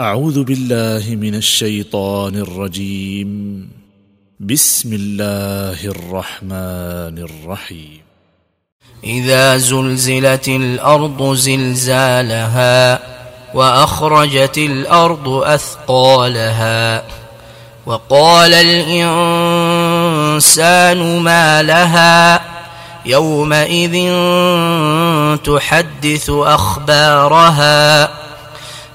أعوذ بالله من الشيطان الرجيم. بسم الله الرحمن الرحيم. إذا زلزلت الأرض زلزالها وأخرجت الأرض أثقالها وقال الإنسان ما لها يومئذ تحدث أخبارها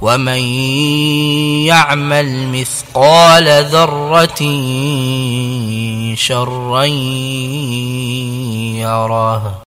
ومن يعمل مثقال ذرة شرا يره